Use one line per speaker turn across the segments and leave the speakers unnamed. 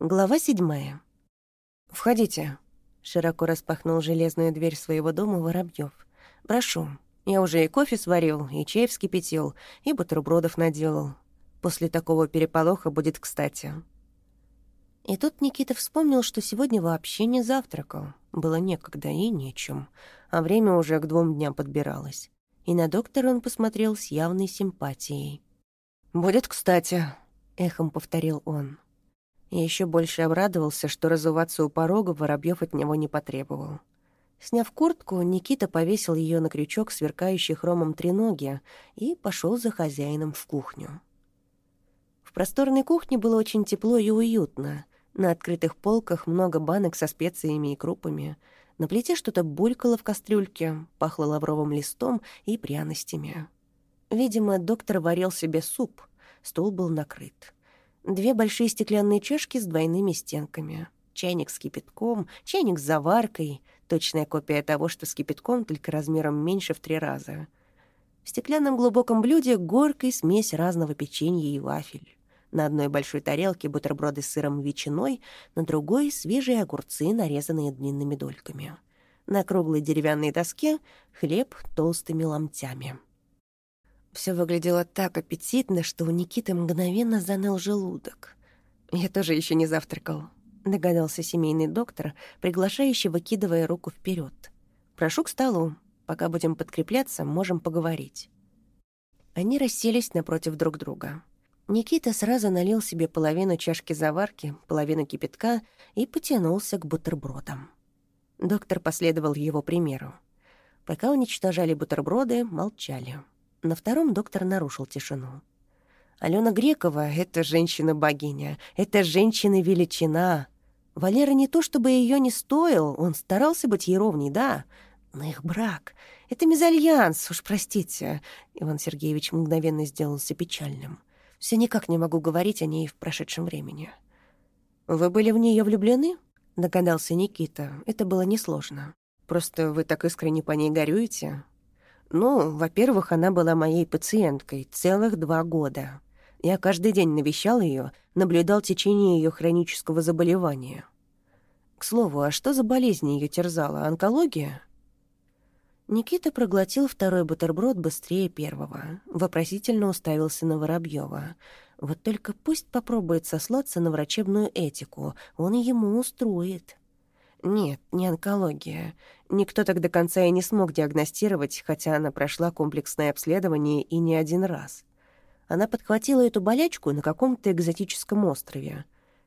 Глава седьмая. «Входите», — широко распахнул железную дверь своего дома Воробьев. «Прошу. Я уже и кофе сварил, и чай вскипятил, и бутербродов наделал. После такого переполоха будет кстати». И тут Никита вспомнил, что сегодня вообще не завтракал. Было некогда и нечем, а время уже к двум дням подбиралось. И на доктора он посмотрел с явной симпатией. «Будет кстати», — эхом повторил он. И еще больше обрадовался, что разуваться у порога Воробьев от него не потребовал. Сняв куртку, Никита повесил ее на крючок, сверкающий хромом треноги, и пошел за хозяином в кухню. В просторной кухне было очень тепло и уютно. На открытых полках много банок со специями и крупами. На плите что-то булькало в кастрюльке, пахло лавровым листом и пряностями. Видимо, доктор варил себе суп. Стол был накрыт. Две большие стеклянные чашки с двойными стенками. Чайник с кипятком, чайник с заваркой. Точная копия того, что с кипятком, только размером меньше в три раза. В стеклянном глубоком блюде горка и смесь разного печенья и вафель. На одной большой тарелке бутерброды с сыром и ветчиной, на другой — свежие огурцы, нарезанные длинными дольками. На круглой деревянной доске — хлеб толстыми ломтями. Все выглядело так аппетитно, что у Никиты мгновенно заныл желудок. «Я тоже еще не завтракал», — догадался семейный доктор, приглашающий, выкидывая руку вперед. «Прошу к столу. Пока будем подкрепляться, можем поговорить». Они расселись напротив друг друга. Никита сразу налил себе половину чашки заварки, половину кипятка и потянулся к бутербродам. Доктор последовал его примеру. Пока уничтожали бутерброды, молчали. На втором доктор нарушил тишину. Алена Грекова — это женщина-богиня, это женщина-величина. Валера не то чтобы ее не стоил, он старался быть ей ровней, да, но их брак — это мезальянс, уж простите. Иван Сергеевич мгновенно сделался печальным — все никак не могу говорить о ней в прошедшем времени. «Вы были в нее влюблены?» — догадался Никита. Это было несложно. «Просто вы так искренне по ней горюете?» «Ну, во-первых, она была моей пациенткой целых два года. Я каждый день навещал ее, наблюдал течение ее хронического заболевания. К слову, а что за болезнь ее терзала? Онкология?» Никита проглотил второй бутерброд быстрее первого. Вопросительно уставился на Воробьева. Вот только пусть попробует сослаться на врачебную этику. Он ему устроит. Нет, не онкология. Никто так до конца и не смог диагностировать, хотя она прошла комплексное обследование и не один раз. Она подхватила эту болячку на каком-то экзотическом острове.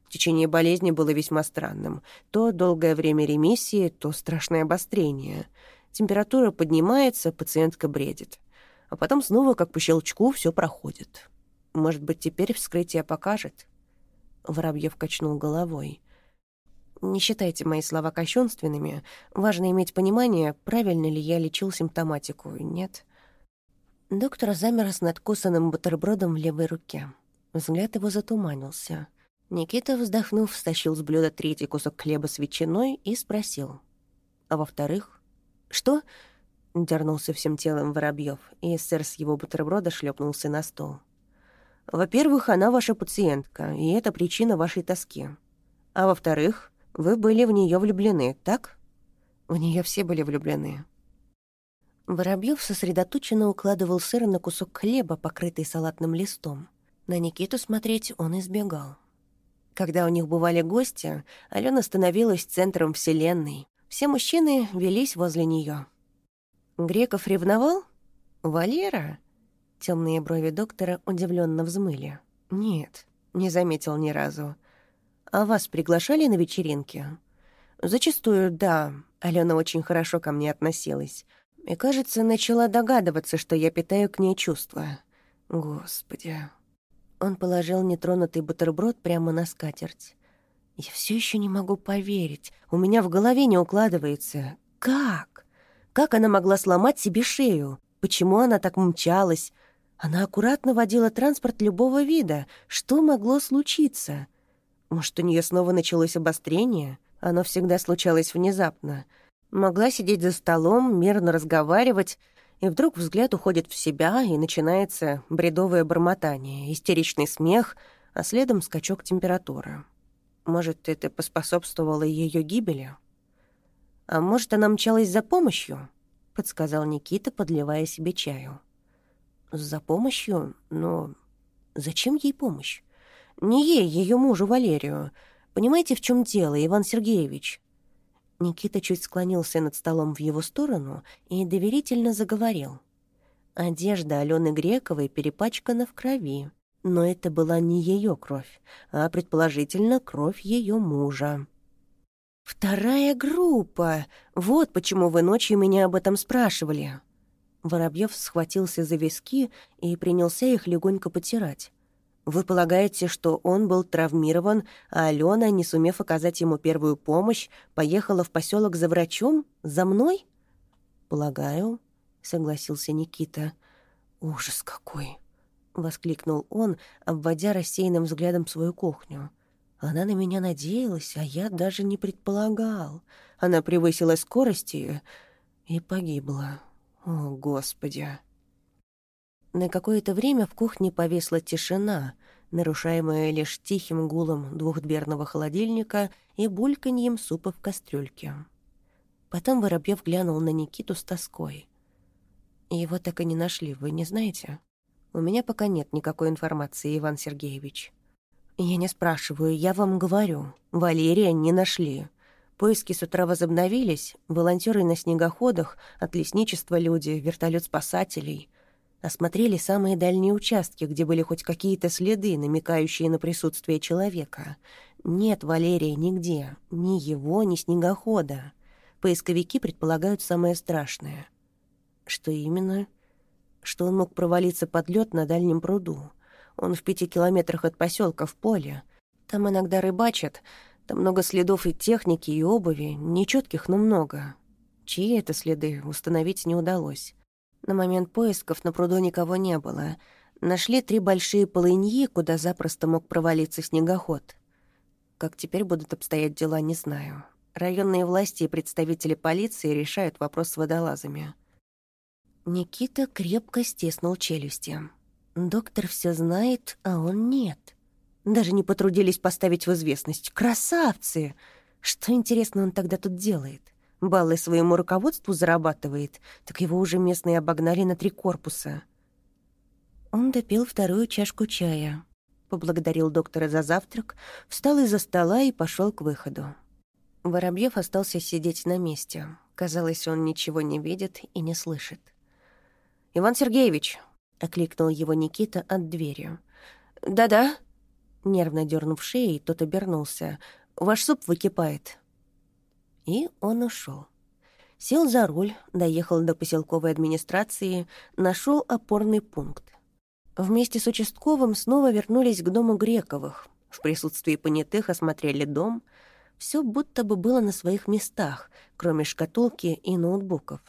Течение болезни было весьма странным. То долгое время ремиссии, то страшное обострение — Температура поднимается, пациентка бредит. А потом снова, как по щелчку, все проходит. Может быть, теперь вскрытие покажет?» Воробьев качнул головой. «Не считайте мои слова кощунственными. Важно иметь понимание, правильно ли я лечил симптоматику, нет?» Доктор замер с надкусанным бутербродом в левой руке. Взгляд его затуманился. Никита, вздохнув, стащил с блюда третий кусок хлеба с ветчиной и спросил. «А во-вторых?» «Что?» — дернулся всем телом Воробьев, и сэр с его бутерброда шлепнулся на стол. «Во-первых, она ваша пациентка, и это причина вашей тоски. А во-вторых, вы были в нее влюблены, так?» В нее все были влюблены. Воробьев сосредоточенно укладывал сыр на кусок хлеба, покрытый салатным листом. На Никиту смотреть он избегал. Когда у них бывали гости, Алена становилась центром вселенной. Все мужчины велись возле нее. Греков ревновал? Валера? Темные брови доктора удивленно взмыли. Нет, не заметил ни разу. А вас приглашали на вечеринки? Зачастую, да. Алена очень хорошо ко мне относилась. И, кажется, начала догадываться, что я питаю к ней чувства. Господи. Он положил нетронутый бутерброд прямо на скатерть. Я все еще не могу поверить. У меня в голове не укладывается. Как? Как она могла сломать себе шею? Почему она так мчалась? Она аккуратно водила транспорт любого вида. Что могло случиться? Может, у нее снова началось обострение? Оно всегда случалось внезапно. Могла сидеть за столом, мирно разговаривать, и вдруг взгляд уходит в себя, и начинается бредовое бормотание, истеричный смех, а следом скачок температуры. Может, это поспособствовало ее гибели? А может, она мчалась за помощью? Подсказал Никита, подливая себе чаю. За помощью? Но зачем ей помощь? Не ей, ее мужу Валерию. Понимаете, в чем дело, Иван Сергеевич? Никита чуть склонился над столом в его сторону и доверительно заговорил. Одежда Алены Грековой перепачкана в крови. Но это была не ее кровь, а, предположительно, кровь ее мужа. «Вторая группа! Вот почему вы ночью меня об этом спрашивали!» Воробьев схватился за виски и принялся их легонько потирать. «Вы полагаете, что он был травмирован, а Алена, не сумев оказать ему первую помощь, поехала в поселок за врачом? За мной?» «Полагаю», — согласился Никита. «Ужас какой!» — воскликнул он, обводя рассеянным взглядом свою кухню. «Она на меня надеялась, а я даже не предполагал. Она превысила скорости и погибла. О, Господи!» На какое-то время в кухне повесла тишина, нарушаемая лишь тихим гулом двухдверного холодильника и бульканьем супа в кастрюльке. Потом Воробьев глянул на Никиту с тоской. «Его так и не нашли, вы не знаете?» У меня пока нет никакой информации, Иван Сергеевич. Я не спрашиваю, я вам говорю. Валерия не нашли. Поиски с утра возобновились, волонтеры на снегоходах, от лесничества люди, вертолет спасателей. Осмотрели самые дальние участки, где были хоть какие-то следы, намекающие на присутствие человека. Нет Валерия нигде, ни его, ни снегохода. Поисковики предполагают самое страшное. Что именно? — что он мог провалиться под лед на дальнем пруду. Он в пяти километрах от поселка в поле. Там иногда рыбачат, там много следов и техники, и обуви, нечетких, но много. Чьи это следы, установить не удалось. На момент поисков на пруду никого не было. Нашли три большие полыньи, куда запросто мог провалиться снегоход. Как теперь будут обстоять дела, не знаю. Районные власти и представители полиции решают вопрос с водолазами. Никита крепко стеснул челюсти. Доктор все знает, а он нет. Даже не потрудились поставить в известность. Красавцы! Что, интересно, он тогда тут делает? Баллы своему руководству зарабатывает, так его уже местные обогнали на три корпуса. Он допил вторую чашку чая, поблагодарил доктора за завтрак, встал из-за стола и пошел к выходу. Воробьев остался сидеть на месте. Казалось, он ничего не видит и не слышит. «Иван Сергеевич!» — окликнул его Никита от двери. «Да-да?» Нервно дернув шеей, тот обернулся. «Ваш суп выкипает». И он ушел. Сел за руль, доехал до поселковой администрации, нашел опорный пункт. Вместе с участковым снова вернулись к дому Грековых. В присутствии понятых осмотрели дом. Все будто бы было на своих местах, кроме шкатулки и ноутбуков.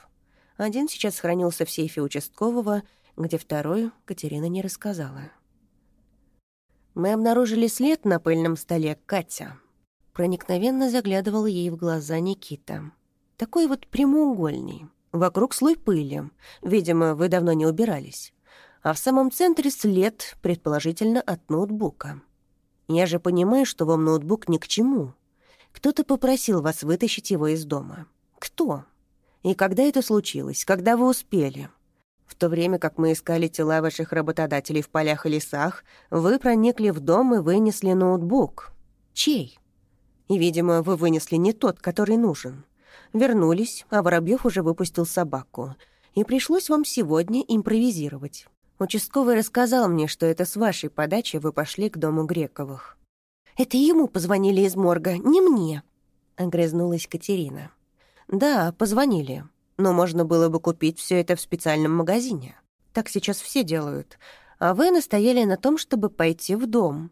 Один сейчас хранился в сейфе участкового, где второй Катерина не рассказала. «Мы обнаружили след на пыльном столе Катя». Проникновенно заглядывал ей в глаза Никита. «Такой вот прямоугольный. Вокруг слой пыли. Видимо, вы давно не убирались. А в самом центре след, предположительно, от ноутбука. Я же понимаю, что вам ноутбук ни к чему. Кто-то попросил вас вытащить его из дома. Кто?» И когда это случилось? Когда вы успели? В то время как мы искали тела ваших работодателей в полях и лесах, вы проникли в дом и вынесли ноутбук. Чей? И, видимо, вы вынесли не тот, который нужен. Вернулись, а Воробьев уже выпустил собаку. И пришлось вам сегодня импровизировать. Участковый рассказал мне, что это с вашей подачи вы пошли к дому Грековых. «Это ему позвонили из морга, не мне», — огрызнулась Катерина. «Да, позвонили. Но можно было бы купить все это в специальном магазине. Так сейчас все делают. А вы настояли на том, чтобы пойти в дом.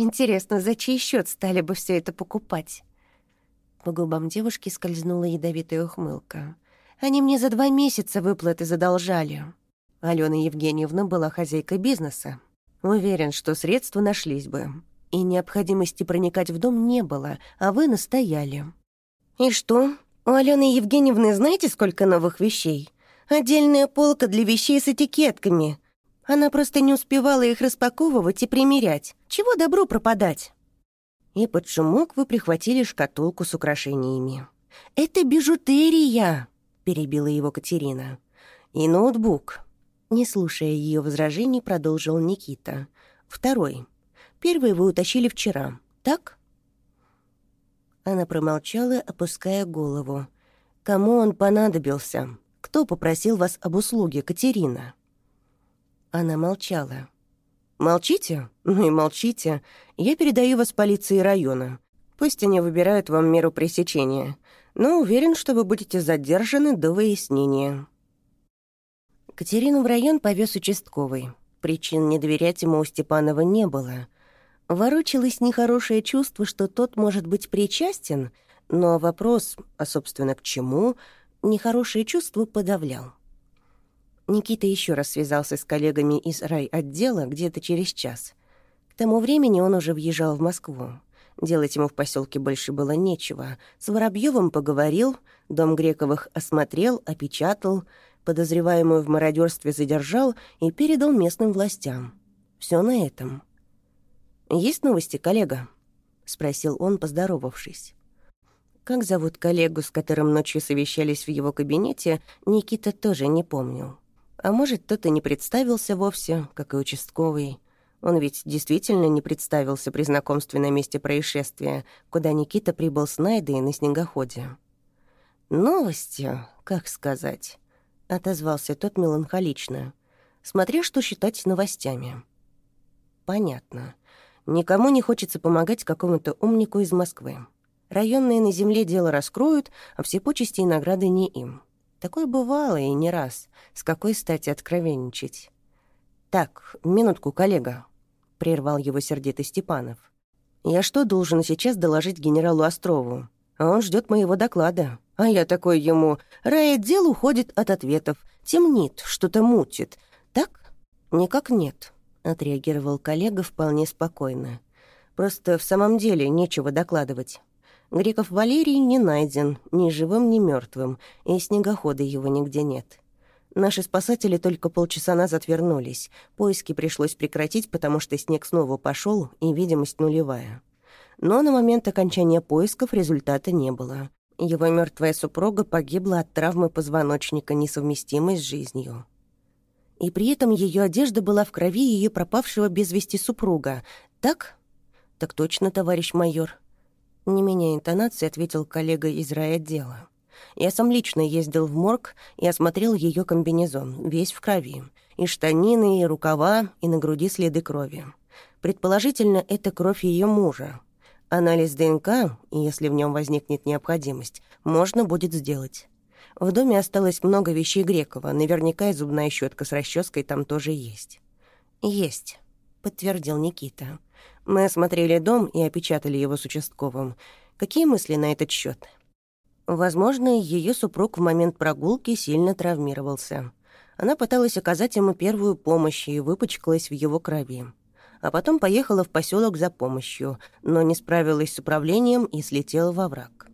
Интересно, за чей счет стали бы все это покупать?» По губам девушки скользнула ядовитая ухмылка. «Они мне за два месяца выплаты задолжали». Алена Евгеньевна была хозяйкой бизнеса. Уверен, что средства нашлись бы. И необходимости проникать в дом не было, а вы настояли. «И что? У Алены Евгеньевны знаете, сколько новых вещей? Отдельная полка для вещей с этикетками. Она просто не успевала их распаковывать и примерять. Чего добру пропадать? И под шумок вы прихватили шкатулку с украшениями. «Это бижутерия!» — перебила его Катерина. «И ноутбук». Не слушая ее возражений, продолжил Никита. «Второй. Первый вы утащили вчера, так?» Она промолчала, опуская голову. «Кому он понадобился? Кто попросил вас об услуге, Катерина?» Она молчала. «Молчите? Ну и молчите. Я передаю вас полиции района. Пусть они выбирают вам меру пресечения. Но уверен, что вы будете задержаны до выяснения». Катерину в район повез участковый. Причин не доверять ему у Степанова не было. Ворочалось нехорошее чувство, что тот может быть причастен, но вопрос, а, собственно, к чему, нехорошее чувство подавлял. Никита еще раз связался с коллегами из райотдела где-то через час. К тому времени он уже въезжал в Москву. Делать ему в поселке больше было нечего. С Воробьевым поговорил, дом Грековых осмотрел, опечатал, подозреваемую в мародерстве задержал и передал местным властям. Все на этом. «Есть новости, коллега?» — спросил он, поздоровавшись. Как зовут коллегу, с которым ночью совещались в его кабинете, Никита тоже не помнил. А может, тот и не представился вовсе, как и участковый. Он ведь действительно не представился при знакомстве на месте происшествия, куда Никита прибыл с Найдой на снегоходе. «Новостью, как сказать», — отозвался тот меланхолично. «Смотря что считать новостями». «Понятно. Никому не хочется помогать какому-то умнику из Москвы. Районные на земле дело раскроют, а все почести и награды не им. Такое бывало и не раз. С какой стати откровенничать? «Так, минутку, коллега», — прервал его сердитый Степанов. «Я что, должен сейчас доложить генералу Острову? Он ждет моего доклада. А я такой ему, райотдел уходит от ответов, темнит, что-то мутит. Так? Никак нет», — отреагировал коллега вполне спокойно. «Просто в самом деле нечего докладывать. Греков Валерий не найден, ни живым, ни мертвым, и снегохода его нигде нет. Наши спасатели только полчаса назад вернулись. Поиски пришлось прекратить, потому что снег снова пошел и видимость нулевая. Но на момент окончания поисков результата не было. Его мертвая супруга погибла от травмы позвоночника, несовместимой с жизнью. И при этом ее одежда была в крови ее пропавшего без вести супруга. Так? Так точно, товарищ майор. Не меняя интонации, ответил коллега из райотдела. Я сам лично ездил в морг и осмотрел ее комбинезон, весь в крови. И штанины, и рукава, и на груди следы крови. Предположительно, это кровь ее мужа. Анализ ДНК, если в нем возникнет необходимость, можно будет сделать. В доме осталось много вещей Грекова, наверняка и зубная щетка с расческой там тоже есть. «Есть», — подтвердил Никита. Мы осмотрели дом и опечатали его с участковым. Какие мысли на этот счет? Возможно, ее супруг в момент прогулки сильно травмировался. Она пыталась оказать ему первую помощь и выпачкалась в его крови. А потом поехала в поселок за помощью, но не справилась с управлением и слетела во враг.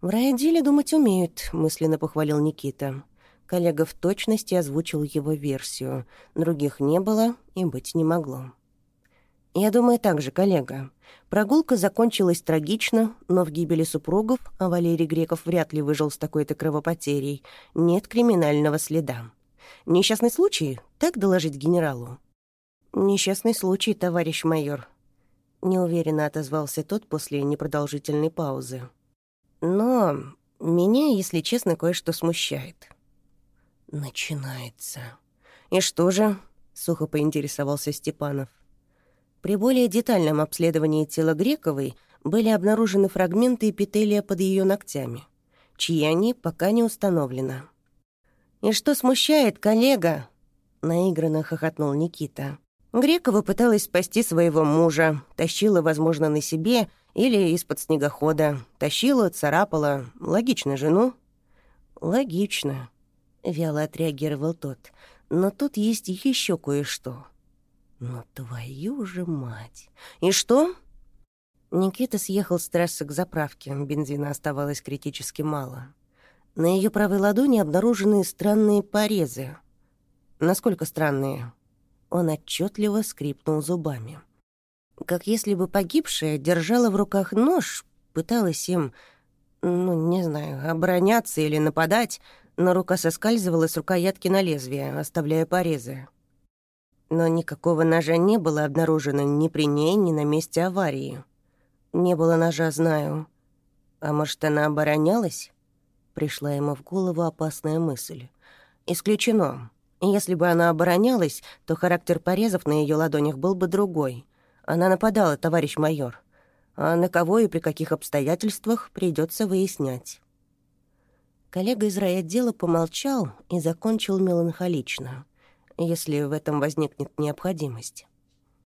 «В райотделе думать умеют», — мысленно похвалил Никита. Коллега в точности озвучил его версию. Других не было и быть не могло. «Я думаю так же, коллега. Прогулка закончилась трагично, но в гибели супругов, а Валерий Греков вряд ли выжил с такой-то кровопотерей, нет криминального следа. Несчастный случай? Так доложить генералу?» «Несчастный случай, товарищ майор», — неуверенно отозвался тот после непродолжительной паузы. «Но меня, если честно, кое-что смущает». «Начинается». «И что же?» — сухо поинтересовался Степанов. При более детальном обследовании тела Грековой были обнаружены фрагменты эпителия под ее ногтями. Чьи они, пока не установлено. «И что смущает, коллега?» — наигранно хохотнул Никита. Грекова пыталась спасти своего мужа, тащила, возможно, на себе или из-под снегохода. Тащила, царапала. Логично жену? «Логично», — вяло отреагировал тот. «Но тут есть еще кое-что». «Ну, твою же мать! И что?» Никита съехал с трассы к заправке, бензина оставалось критически мало. На ее правой ладони обнаружены странные порезы. Насколько странные? Он отчетливо скрипнул зубами. как если бы погибшая держала в руках нож, пыталась им, ну, не знаю, обороняться или нападать, но рука соскальзывала с рукоятки на лезвие, оставляя порезы. Но никакого ножа не было обнаружено ни при ней, ни на месте аварии. Не было ножа, знаю. А может, она оборонялась? Пришла ему в голову опасная мысль. Исключено. Если бы она оборонялась, то характер порезов на ее ладонях был бы другой. Она нападала, товарищ майор. А на кого и при каких обстоятельствах придется выяснять. Коллега из райотдела помолчал и закончил меланхолично, если в этом возникнет необходимость.